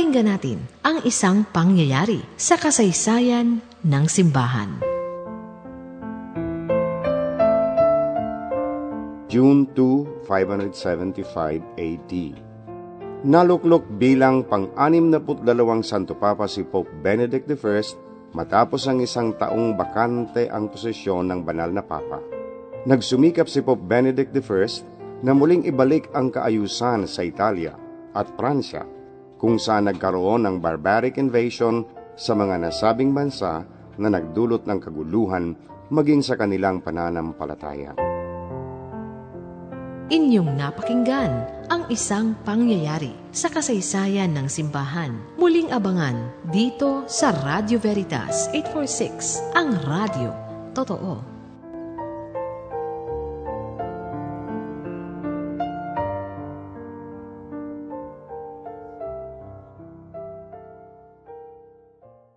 Pakinggan natin ang isang pangyayari sa kasaysayan ng simbahan. June 2, 575 AD. Naluklok bilang pang-62 Santo Papa si Pope Benedict I matapos ang isang taong bakante ang posisyon ng banal na Papa. Nagsumikap si Pope Benedict I na muling ibalik ang kaayusan sa Italia at Pransya kung saan nagkaroon ng barbaric invasion sa mga nasabing bansa na nagdulot ng kaguluhan maging sa kanilang pananampalataya. Inyong napakinggan ang isang pangyayari sa kasaysayan ng simbahan. Muling abangan dito sa Radio Veritas 846, ang radio. Totoo.